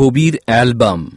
ছবির অ্যালবাম।